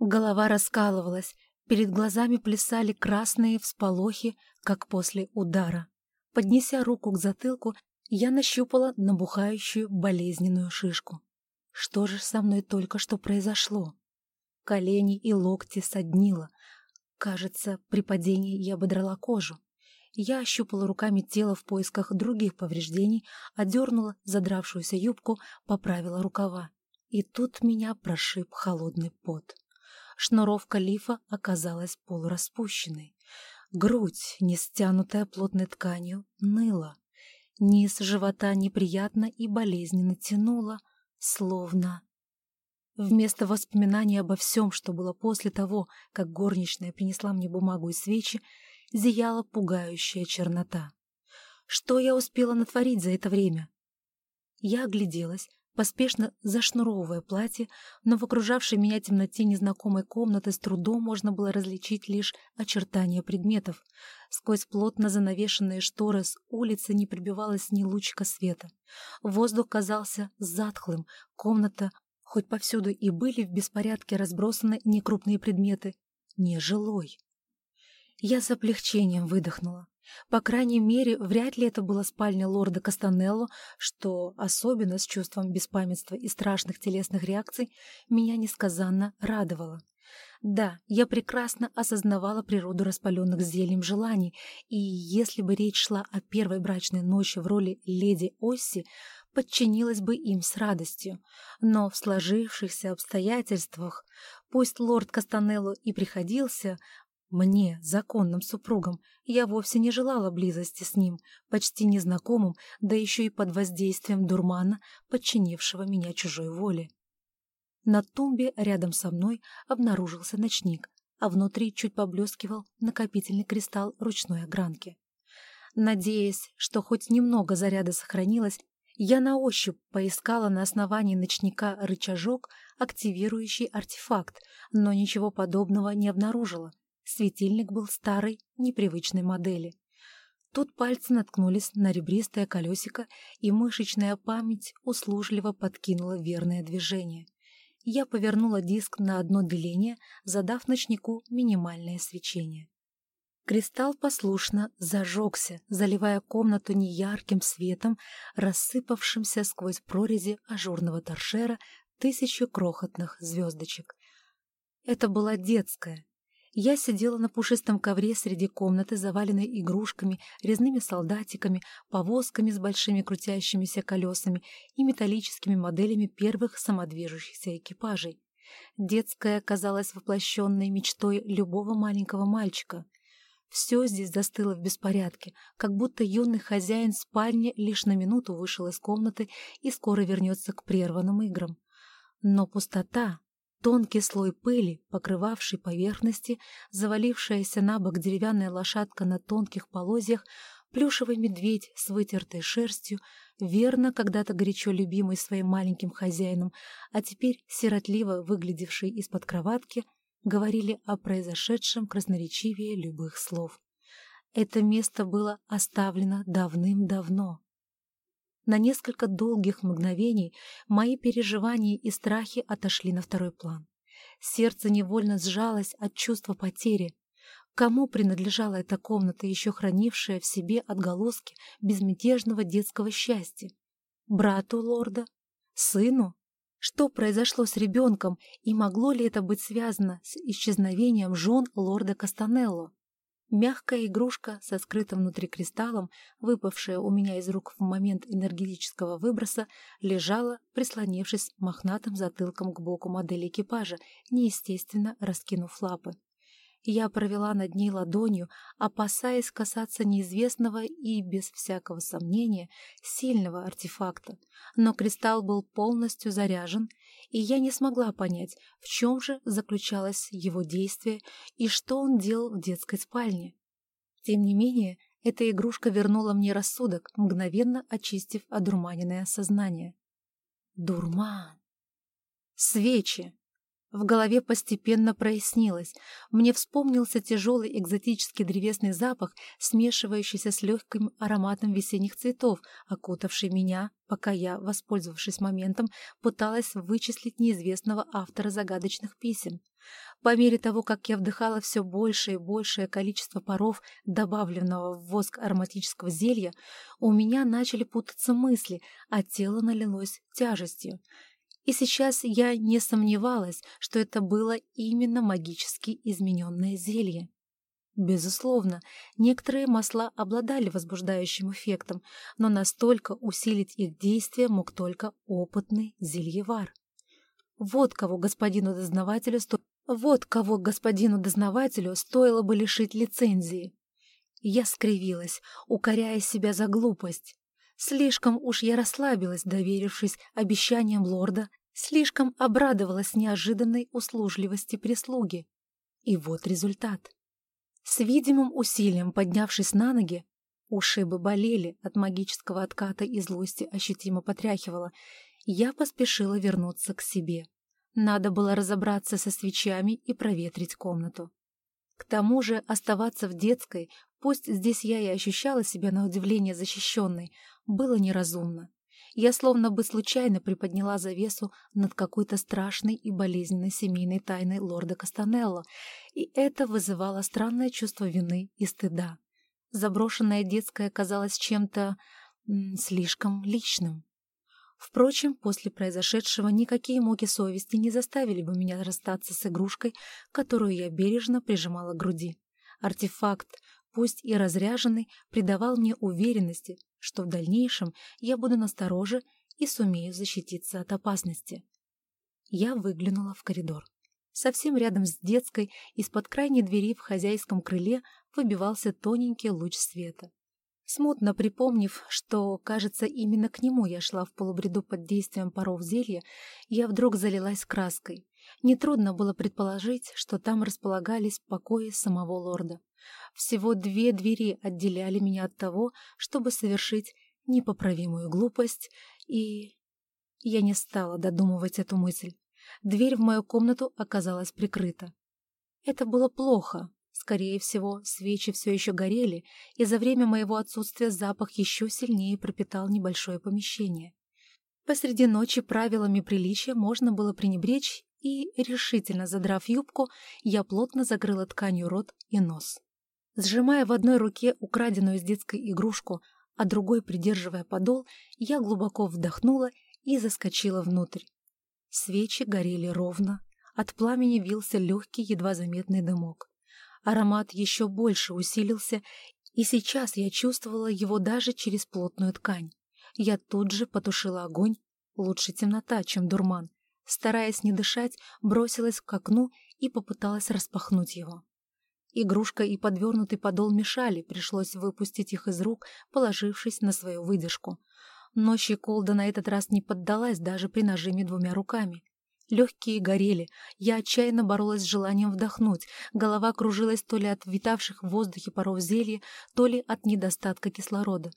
Голова раскалывалась, перед глазами плясали красные всполохи, как после удара. Поднеся руку к затылку, я нащупала набухающую болезненную шишку. Что же со мной только что произошло? Колени и локти соднило. Кажется, при падении я ободрала кожу. Я ощупала руками тело в поисках других повреждений, одернула задравшуюся юбку, поправила рукава. И тут меня прошиб холодный пот. Шнуровка лифа оказалась полураспущенной. Грудь, не стянутая плотной тканью, ныла. Низ живота неприятно и болезненно тянуло, словно... Вместо воспоминаний обо всем, что было после того, как горничная принесла мне бумагу и свечи, зияла пугающая чернота. Что я успела натворить за это время? Я огляделась, поспешно зашнуровывая платье, но в окружавшей меня темноте незнакомой комнаты с трудом можно было различить лишь очертания предметов. Сквозь плотно занавешенные шторы с улицы не прибивалось ни лучика света. Воздух казался затхлым, комната, хоть повсюду и были в беспорядке разбросаны некрупные предметы, нежилой. Я с облегчением выдохнула. По крайней мере, вряд ли это была спальня лорда Кастанелло, что, особенно с чувством беспамятства и страшных телесных реакций, меня несказанно радовало. Да, я прекрасно осознавала природу распаленных зельем желаний, и если бы речь шла о первой брачной ночи в роли леди Осси, подчинилась бы им с радостью. Но в сложившихся обстоятельствах, пусть лорд Кастанелло и приходился мне, законным супругом, я вовсе не желала близости с ним, почти незнакомым, да еще и под воздействием дурмана, подчинившего меня чужой воле. На тумбе рядом со мной обнаружился ночник, а внутри чуть поблескивал накопительный кристалл ручной огранки. Надеясь, что хоть немного заряда сохранилось, я на ощупь поискала на основании ночника рычажок, активирующий артефакт, но ничего подобного не обнаружила. Светильник был старой, непривычной модели. Тут пальцы наткнулись на ребристое колесико, и мышечная память услужливо подкинула верное движение. Я повернула диск на одно деление, задав ночнику минимальное свечение. Кристалл послушно зажегся, заливая комнату неярким светом, рассыпавшимся сквозь прорези ажурного торшера тысячу крохотных звездочек. Это была детская, я сидела на пушистом ковре среди комнаты, заваленной игрушками, резными солдатиками, повозками с большими крутящимися колесами и металлическими моделями первых самодвижущихся экипажей. Детская казалась воплощенной мечтой любого маленького мальчика. Все здесь застыло в беспорядке, как будто юный хозяин спальни лишь на минуту вышел из комнаты и скоро вернется к прерванным играм. Но пустота, Тонкий слой пыли, покрывавший поверхности, завалившаяся на бок деревянная лошадка на тонких полозьях, плюшевый медведь с вытертой шерстью, верно когда-то горячо любимый своим маленьким хозяином, а теперь сиротливо выглядевший из-под кроватки, говорили о произошедшем красноречивее любых слов. Это место было оставлено давным-давно. На несколько долгих мгновений мои переживания и страхи отошли на второй план. Сердце невольно сжалось от чувства потери. Кому принадлежала эта комната, еще хранившая в себе отголоски безмятежного детского счастья? Брату лорда? Сыну? Что произошло с ребенком, и могло ли это быть связано с исчезновением жен лорда Кастанелло? Мягкая игрушка со скрытым внутри кристаллом, выпавшая у меня из рук в момент энергетического выброса, лежала, прислонившись мохнатым затылком к боку модели экипажа, неестественно раскинув лапы. Я провела над ней ладонью, опасаясь касаться неизвестного и, без всякого сомнения, сильного артефакта. Но кристалл был полностью заряжен, и я не смогла понять, в чем же заключалось его действие и что он делал в детской спальне. Тем не менее, эта игрушка вернула мне рассудок, мгновенно очистив одурманенное сознание. Дурман! Свечи! В голове постепенно прояснилось. Мне вспомнился тяжелый экзотический древесный запах, смешивающийся с легким ароматом весенних цветов, окутавший меня, пока я, воспользовавшись моментом, пыталась вычислить неизвестного автора загадочных писем. По мере того, как я вдыхала все большее и большее количество паров, добавленного в воск ароматического зелья, у меня начали путаться мысли, а тело налилось тяжестью. И сейчас я не сомневалась, что это было именно магически измененное зелье. Безусловно, некоторые масла обладали возбуждающим эффектом, но настолько усилить их действие мог только опытный зельевар. Вот кого господину дознавателю сто... вот кого господину дознавателю стоило бы лишить лицензии. Я скривилась, укоряя себя за глупость. Слишком уж я расслабилась, доверившись обещаниям лорда, слишком обрадовалась неожиданной услужливости прислуги. И вот результат. С видимым усилием поднявшись на ноги, ушибы болели, от магического отката и злости ощутимо потряхивала, я поспешила вернуться к себе. Надо было разобраться со свечами и проветрить комнату. К тому же оставаться в детской, пусть здесь я и ощущала себя на удивление защищенной, было неразумно. Я словно бы случайно приподняла завесу над какой-то страшной и болезненной семейной тайной лорда Кастанелло, и это вызывало странное чувство вины и стыда. Заброшенная детская казалась чем-то слишком личным. Впрочем, после произошедшего никакие муки совести не заставили бы меня расстаться с игрушкой, которую я бережно прижимала к груди. Артефакт, пусть и разряженный, придавал мне уверенности, что в дальнейшем я буду настороже и сумею защититься от опасности. Я выглянула в коридор. Совсем рядом с детской, из-под крайней двери в хозяйском крыле, выбивался тоненький луч света. Смутно припомнив, что, кажется, именно к нему я шла в полубреду под действием паров зелья, я вдруг залилась краской. Нетрудно было предположить, что там располагались покои самого лорда. Всего две двери отделяли меня от того, чтобы совершить непоправимую глупость, и... Я не стала додумывать эту мысль. Дверь в мою комнату оказалась прикрыта. Это было плохо. Скорее всего, свечи все еще горели, и за время моего отсутствия запах еще сильнее пропитал небольшое помещение. Посреди ночи правилами приличия можно было пренебречь, и, решительно задрав юбку, я плотно закрыла тканью рот и нос. Сжимая в одной руке украденную из детской игрушку, а другой придерживая подол, я глубоко вдохнула и заскочила внутрь. Свечи горели ровно, от пламени вился легкий, едва заметный дымок. Аромат еще больше усилился, и сейчас я чувствовала его даже через плотную ткань. Я тут же потушила огонь, лучше темнота, чем дурман. Стараясь не дышать, бросилась к окну и попыталась распахнуть его. Игрушка и подвернутый подол мешали, пришлось выпустить их из рук, положившись на свою выдержку. Но щеколда на этот раз не поддалась даже при нажиме двумя руками. Легкие горели, я отчаянно боролась с желанием вдохнуть, голова кружилась то ли от витавших в воздухе паров зелья, то ли от недостатка кислорода.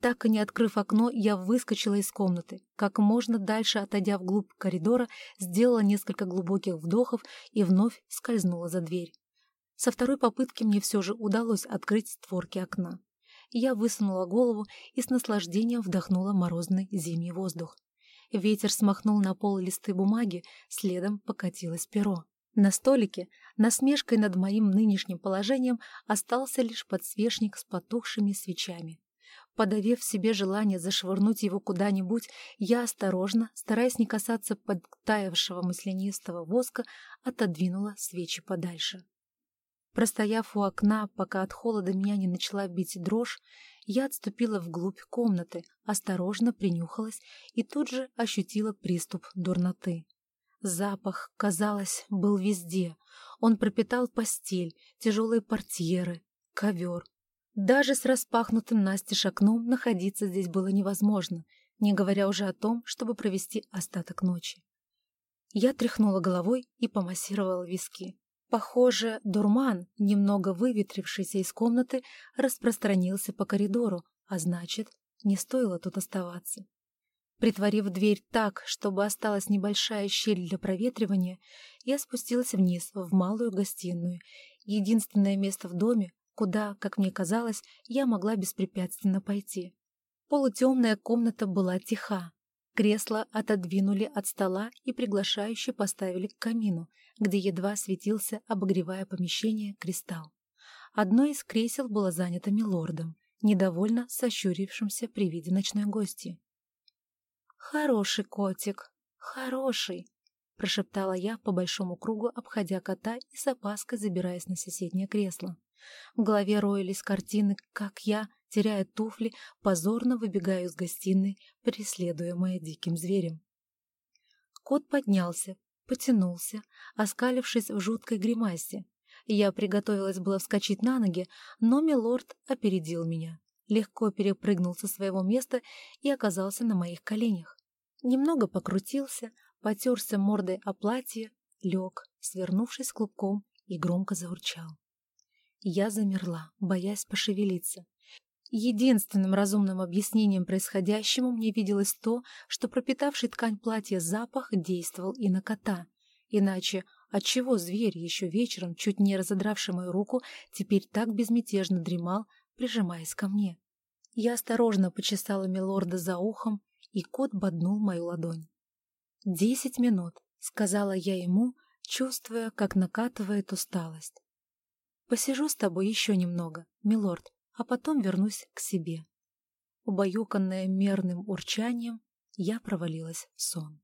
Так и не открыв окно, я выскочила из комнаты. Как можно дальше, отойдя вглубь коридора, сделала несколько глубоких вдохов и вновь скользнула за дверь. Со второй попытки мне все же удалось открыть створки окна. Я высунула голову и с наслаждением вдохнула морозный зимний воздух. Ветер смахнул на пол листы бумаги, следом покатилось перо. На столике, насмешкой над моим нынешним положением, остался лишь подсвечник с потухшими свечами. Подавив себе желание зашвырнуть его куда-нибудь, я осторожно, стараясь не касаться подтаявшего маслянистого воска, отодвинула свечи подальше. Простояв у окна, пока от холода меня не начала бить дрожь, я отступила вглубь комнаты, осторожно принюхалась и тут же ощутила приступ дурноты. Запах, казалось, был везде. Он пропитал постель, тяжелые портьеры, ковер. Даже с распахнутым настежь окном находиться здесь было невозможно, не говоря уже о том, чтобы провести остаток ночи. Я тряхнула головой и помассировала виски. Похоже, дурман, немного выветрившийся из комнаты, распространился по коридору, а значит, не стоило тут оставаться. Притворив дверь так, чтобы осталась небольшая щель для проветривания, я спустилась вниз, в малую гостиную, единственное место в доме, куда, как мне казалось, я могла беспрепятственно пойти. Полутемная комната была тиха. Кресло отодвинули от стола и приглашающе поставили к камину, где едва светился, обогревая помещение, кристалл. Одно из кресел было занято милордом, недовольно сощурившимся при виде ночной гости. «Хороший котик, хороший!» — прошептала я по большому кругу, обходя кота и с опаской забираясь на соседнее кресло. В голове роились картины, как я, теряя туфли, позорно выбегаю из гостиной, преследуемая диким зверем. Кот поднялся, потянулся, оскалившись в жуткой гримасе. Я приготовилась было вскочить на ноги, но милорд опередил меня, легко перепрыгнул со своего места и оказался на моих коленях. Немного покрутился, потерся мордой о платье, лег, свернувшись клубком, и громко заурчал. Я замерла, боясь пошевелиться. Единственным разумным объяснением происходящему мне виделось то, что пропитавший ткань платья запах действовал и на кота. Иначе отчего зверь, еще вечером, чуть не разодравший мою руку, теперь так безмятежно дремал, прижимаясь ко мне? Я осторожно почесала милорда за ухом, и кот боднул мою ладонь. «Десять минут», — сказала я ему, чувствуя, как накатывает усталость. Посижу с тобой еще немного, милорд, а потом вернусь к себе. Убаюканная мерным урчанием, я провалилась в сон.